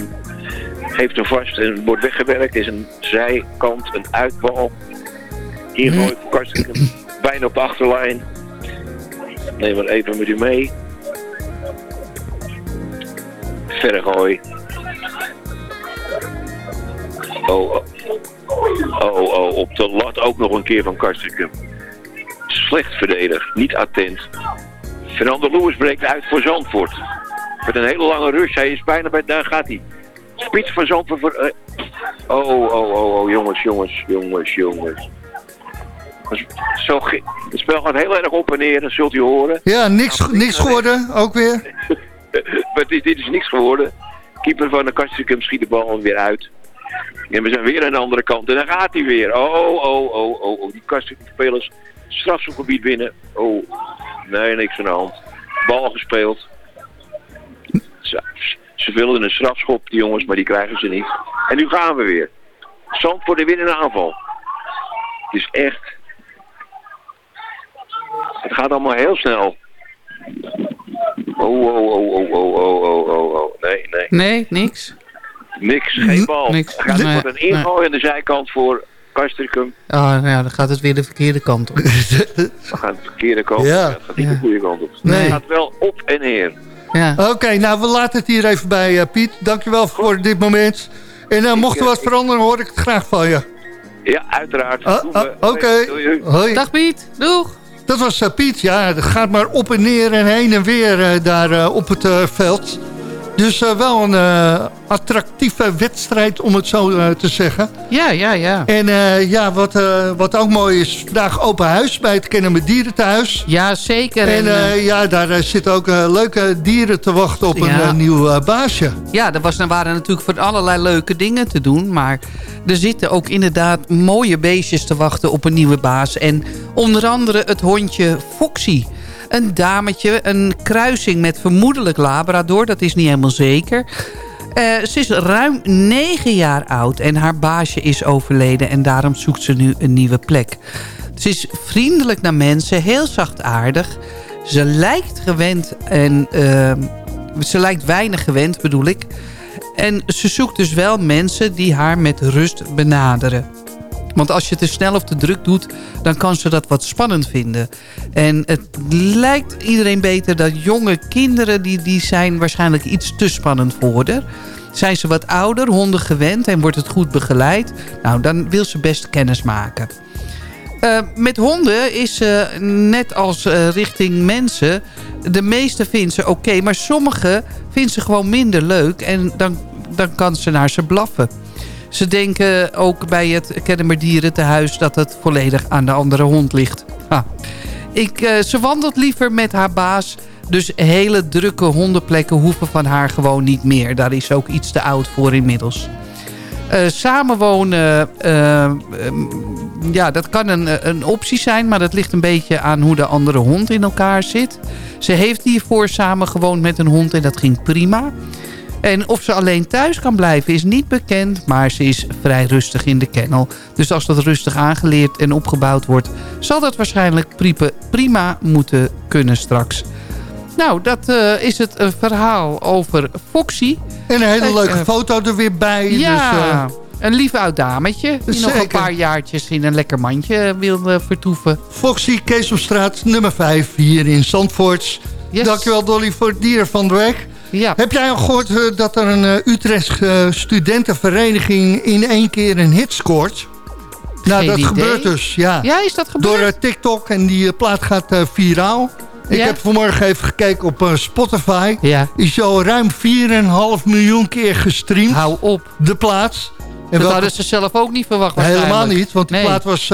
G: Geeft hem vast en wordt weggewerkt. Is een zijkant, een uitbal. Ingooit voor Kastrikum. Bijna op de achterlijn. Neem maar even met u mee. Verre gooi. Oh, oh, oh, oh, op de lat ook nog een keer van Kastrikum. Slecht verdedigd, niet attent. Fernando Lewis breekt uit voor Zandvoort. Met een hele lange rush, hij is bijna bij, daar gaat hij. Spits van Zandvoort voor... eh, oh, oh, oh, oh, jongens, jongens, jongens, jongens. Zo, het spel gaat heel erg op en neer, dat zult u horen.
D: Ja, niks, niks geworden, ook weer.
G: maar dit, dit is niks geworden. Keeper van de Kastrikum schiet de bal weer uit. En we zijn weer aan de andere kant. En dan gaat hij weer. Oh, oh, oh, oh, oh. Die Kastrikum spelers strafschopgebied binnen. Oh, nee, niks aan de hand. Bal gespeeld. Ze, ze wilden een strafschop, die jongens, maar die krijgen ze niet. En nu gaan we weer. Zand voor de winnende aanval. Het is echt... Het gaat allemaal heel snel. Oh oh, oh, oh, oh, oh, oh, oh, oh, oh, Nee, nee.
E: Nee, niks?
G: Niks, geen hm, bal.
E: Niks.
G: Gaat
E: nee,
G: een inval in de zijkant voor Kastricum.
E: Ah, nou ja, dan gaat het weer de verkeerde kant op.
G: dan gaat de verkeerde kant op.
D: Ja.
G: Gaat niet de goede kant op.
D: Nee.
G: Het gaat wel op en neer.
E: Ja.
D: Oké, nou we laten het hier even bij eh, Piet. Dankjewel voor dit moment. En uh, mocht er eh, wat veranderen hoor ik het graag van je.
G: Ja, uiteraard.
D: Ah, ah, oké.
E: Dag Piet. Doeg.
D: Dat was eh, Piet. Ja, het gaat maar op en neer en heen en weer eh, daar eh, op het veld. Dus eh, wel een eh, attractieve wedstrijd, om het zo eh, te zeggen.
E: Ja, ja, ja.
D: En ja, wat, wat ook mooi is, vandaag open huis bij het Kennen met Dierenthuis.
E: Ja, zeker.
D: En
E: En,
D: ja, daar zitten ook leuke dieren te wachten op een
E: Ja.
D: nieuw baasje.
E: Ja, er, was, er waren natuurlijk voor allerlei leuke dingen te doen. Maar er zitten ook inderdaad mooie beestjes te wachten op een nieuwe baas. En onder andere het hondje Foxy. Een dametje, een kruising met vermoedelijk Labrador. Dat is niet helemaal zeker. Eh, ze is ruim negen jaar oud en haar baasje is overleden. En daarom zoekt ze nu een nieuwe plek. Ze is vriendelijk naar mensen, heel zachtaardig. Ze lijkt gewend en... ehm, ze lijkt weinig gewend, bedoel ik. En ze zoekt dus wel mensen die haar met rust benaderen. Want als je te snel of te druk doet, dan kan ze dat wat spannend vinden. En het lijkt iedereen beter dat jonge kinderen, die, die zijn waarschijnlijk iets te spannend voor. Zijn ze wat ouder, honden gewend en wordt het goed begeleid? Nou, dan wil ze best kennis maken. Eh, met honden is ze net als eh, richting mensen... de meeste vindt ze oké, maar sommige vindt ze gewoon minder leuk... en dan, dan kan ze naar ze blaffen. Ze denken ook bij het Kennemer dat het volledig aan de andere hond ligt. Ha. Ik, eh, ze wandelt liever met haar baas... dus hele drukke hondenplekken hoeven van haar gewoon niet meer. Daar is ze ook iets te oud voor inmiddels. Eh, samenwonen, eh, ehm, ja, dat kan een, een optie zijn... maar dat ligt een beetje aan hoe de andere hond in elkaar zit. Ze heeft hiervoor samen gewoond met een hond en dat ging prima. En of ze alleen thuis kan blijven is niet bekend... maar ze is vrij rustig in de kennel. Dus als dat rustig aangeleerd en opgebouwd wordt... zal dat waarschijnlijk prima, prima moeten kunnen straks. Nou, dat eh, is het eh, verhaal over Foxy...
D: En een hele leuke
E: eh,
D: foto er weer bij.
E: ja,
D: Dus, eh,
E: een lief oud dametje. Die nog een
D: Zeker.
E: paar jaartjes in een lekker mandje wil vertoeven.
D: Foxy Keesomstraat nummer 5 hier in Zandvoort.
E: Yes.
D: Dankjewel Dolly voor het dier van de week.
E: Ja.
D: Heb jij al gehoord eh, dat er een uh, Utrecht uh, studentenvereniging in één keer een hit scoort? Nou,
E: Geen
D: dat
E: idee.
D: gebeurt dus, ja.
E: ja, is dat gebeurd?
D: Door TikTok en die plaat gaat viraal. Ik
E: Ja?
D: heb vanmorgen even gekeken op Spotify.
E: Ja.
D: Is al ruim 4,5 miljoen keer gestreamd.
E: Hou op.
D: De plaats.
E: En dat
D: welke-
E: hadden ze zelf ook niet verwacht
D: Helemaal niet, want die
E: Nee.
D: plaat was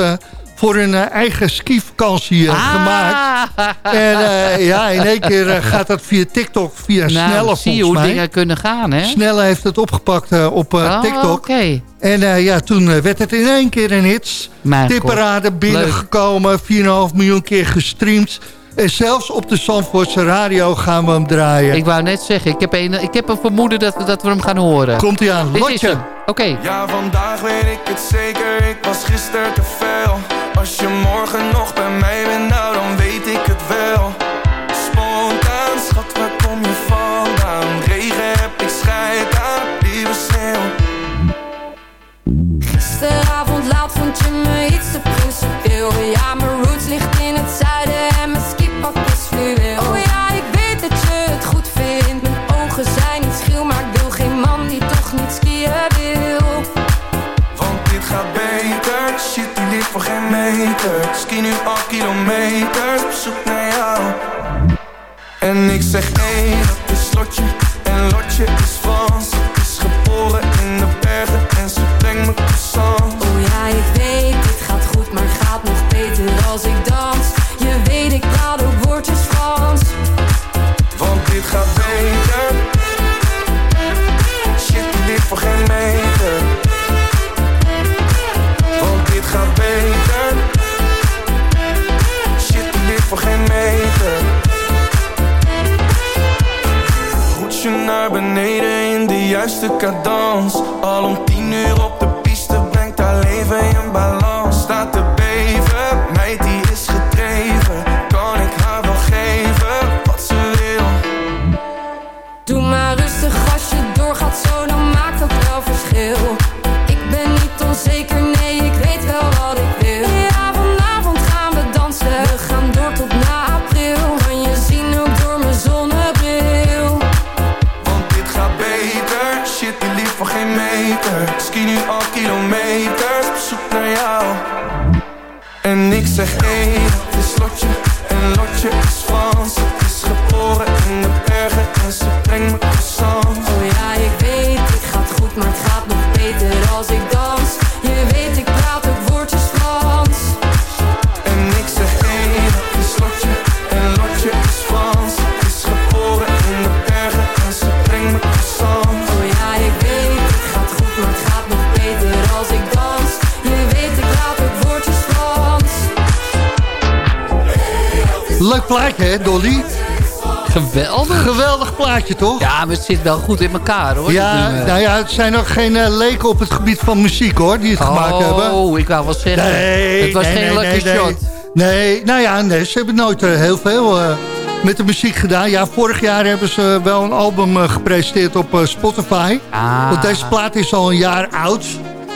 D: voor hun uh, eigen skivakantie uh,
E: Ah.
D: gemaakt. En uh, ja, in één keer uh, gaat dat via TikTok, via
E: nou,
D: Snelle
E: zie je hoe
D: mij.
E: dingen kunnen gaan, hè?
D: Snelle heeft het opgepakt uh, op uh,
E: Oh,
D: TikTok.
E: oké.
D: En uh, ja, toen werd het in één keer een hit.
E: Mijn god.
D: Tipperade binnengekomen, 4,5 miljoen keer gestreamd. En zelfs op de Zandvoortse radio gaan we hem draaien.
E: Ik wou net zeggen, ik heb een, ik heb een vermoeden dat we, dat we hem gaan horen.
D: Komt hij aan, Lotje.
E: Oké.
J: Ja, vandaag weet ik het zeker, ik was gisteren te veel Als je morgen nog bij mij bent, nou dan weet cadans Al om tien uur op meter Ski nu al kilometers Op zoek naar jou. En ik zeg één, het is Lotje. En Lotje is Frans. Het is geboren in de bergen En ze brengt me
D: Leuk plaatje, hè, Dolly?
E: Geweldig.
D: Geweldig plaatje, toch?
E: Ja, maar het zit wel goed in elkaar, hoor.
D: Ja,
E: nummer.
D: nou ja, het zijn ook geen eh, leken op het gebied van muziek, hoor, die het gemaakt hebben.
E: Oh, ik wou wel zeggen.
D: Nee,
E: het was
D: nee,
E: geen
D: nee,
E: lucky shot.
D: Nee. nou ja, nee, ze hebben nooit eh, heel veel eh, met de muziek gedaan. Ja, vorig jaar hebben ze wel een album eh, gepresenteerd op eh, Spotify.
E: Ah.
D: Want deze plaat is al een jaar oud.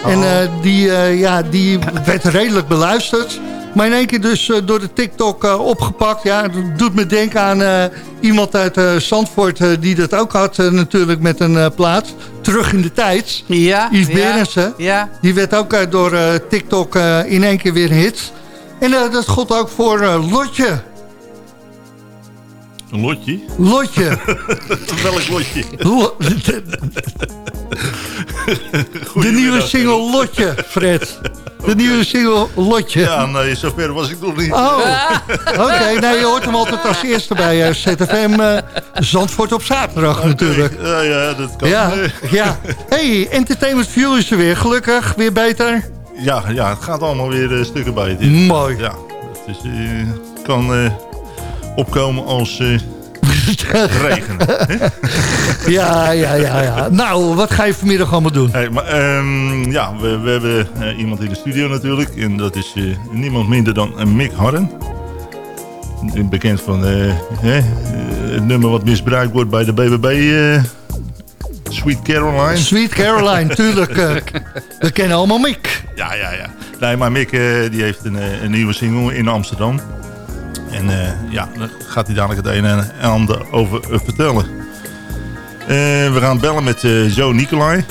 D: En
E: Oh.
D: eh, die, eh, ja, die werd redelijk beluisterd. Maar in één keer dus eh, door de TikTok eh, opgepakt. Ja, dat doet me denken aan eh, iemand uit eh, Zandvoort... eh, die dat ook had natuurlijk met een eh, plaat. Terug in de tijd.
E: Ja,
D: Yves
E: ja,
D: Berensen.
E: Ja.
D: Die werd ook door eh, TikTok eh, in één keer weer hit. En dat gold ook voor eh, Lotje.
K: Een lotje?
D: Lotje.
K: Welk lotje?
D: Lo- de, de nieuwe single Lotje, Fred. De nieuwe single Lotje.
K: Ja, nee, zover was ik nog niet.
D: Oh, oké. Nee, je hoort hem altijd als eerste bij eh, ZFM eh, Zandvoort op zaterdag natuurlijk.
K: Ja, ja, dat kan.
D: Ja, ja. Hey, Entertainment View is er weer. Gelukkig, weer beter.
K: ja, ja, het gaat allemaal weer eh, stukken bij het.
D: Mooi.
K: Ja, het is, eh, kan eh, opkomen als regen.
D: Ja, ja, ja, ja. Nou, wat ga je vanmiddag allemaal doen?
K: Hey, maar, ehm, ja, we, we hebben eh, iemand in de studio natuurlijk. En dat is eh, niemand minder dan eh, Mick Harren. Bekend van hè, het nummer wat misbruikt wordt bij de BBB. Sweet Caroline.
D: Sweet Caroline, tuurlijk. we kennen allemaal Mick.
K: Ja, ja, ja. Nee, maar Mick die heeft een, een nieuwe single in Amsterdam. En eh, ja, daar gaat hij dadelijk het een en ander over eh, vertellen. Eh, we gaan bellen met Joe Nicolai.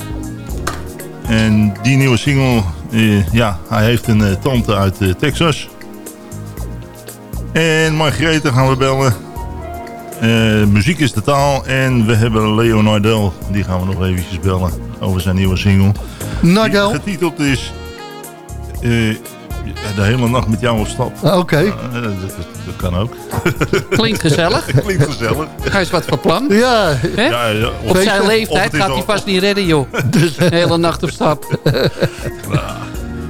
K: En die nieuwe single, ja, hij heeft een tante uit Texas. En Margrethe gaan we bellen. Muziek is de taal. En we hebben Leonardel, die gaan we nog eventjes bellen over zijn nieuwe single.
D: Nardel.
K: Die getiteld is De hele nacht met jou op stap.
D: Oké.
K: Eh, dat, dat- dat kan ook.
E: Klinkt gezellig.
K: Klinkt gezellig.
E: Hij is wat van plan.
D: Ja.
K: Ja,
E: Op zijn leeftijd gaat hij vast niet redden, joh. De hele nacht op stap.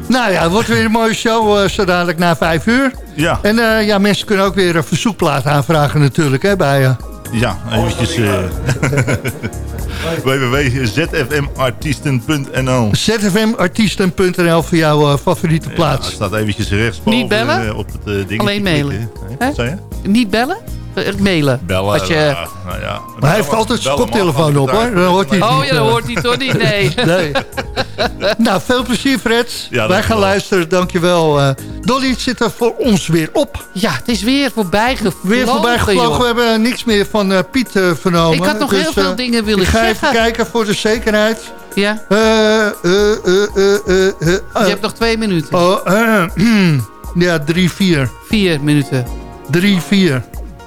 D: Nou ja, het wordt weer een mooie show eh, zo dadelijk na vijf uur.
K: Ja.
D: En eh, ja, mensen kunnen ook weer een verzoekplaat aanvragen natuurlijk hè, bij je.
K: Ja, eventjes... www.zfmartiesten.nl
D: zfmartiesten.nl voor jouw eh, favoriete
K: Ja,
D: plaats.
K: staat eventjes rechtsboven
E: Niet bellen?
K: eh, op het eh ding.
E: Alleen mailen. Hè?
K: Wat zei je?
E: Niet bellen? Eh, mailen.
K: Bellen.
E: Als je...
K: ja, nou ja.
D: Maar hij heeft altijd zijn koptelefoon op hoor. Dan hoort hij het
E: Oh
D: niet,
E: ja, dan
D: eh.
E: hoort hij toch niet, nee.
D: Nee. nou, veel plezier Fred.
K: Ja,
D: Wij gaan
K: dankjewel.
D: luisteren, dankjewel. eh Dolly het zit er voor ons weer op.
E: Ja, het is weer voorbij gevlogen,
D: Weer voorbij gevlogen.
E: joh.
D: We hebben niks meer van eh, Piet eh, vernomen.
E: Ik had nog
D: Dus,
E: heel veel
D: eh,
E: dingen willen
D: ik ga
E: zeggen.
D: even kijken voor de zekerheid.
E: Ja,
D: Eh, eh, eh, eh, eh, eh,
E: je hebt nog twee minuten.
D: Oh, eh, ja, drie, vier.
E: Vier Vier minuten.
D: Drie, vier.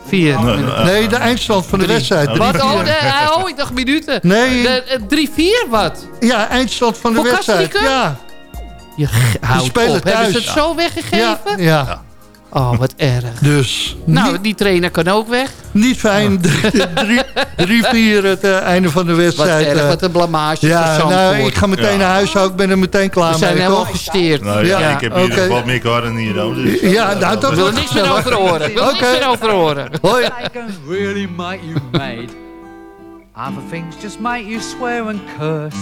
E: Vier
K: Nee,
D: de eindstand van de
E: Drie.
D: wedstrijd. Drie,
E: Wat? Oh, oh, ik dacht minuten.
D: Nee.
E: De, eh, drie, vier, wat?
D: Ja, eindstand van de
E: Voor
D: wedstrijd. Ja.
E: Je houdt op. Hebben ze
D: thuis.
E: het zo weggegeven?
D: Ja, ja.
E: Oh, wat erg.
D: Dus
E: Nou,
D: niet,
E: die trainer kan ook weg.
D: niet fijn. 3-4 het eh, einde van de
E: Wat
D: wedstrijd.
E: erg,
D: eh.
E: wat een blamage
D: ja, nou, ik ga meteen
K: Ja.
D: naar huis. ook. Ik ben er meteen klaar
E: We zijn
D: mee.
E: helemaal gesteerd.
K: Nou ja,
D: Ja,
K: ik heb hier
D: oké.
K: wat meer karren hier. dan, Dus,
D: Ja, nou, dat
E: Ik wil niks meer over horen. Ik wil niks meer over horen.
D: Hoi.
L: Can really make you mad. Other things just make you swear and curse.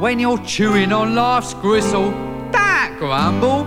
L: When you're chewing on life's gristle, don't grumble,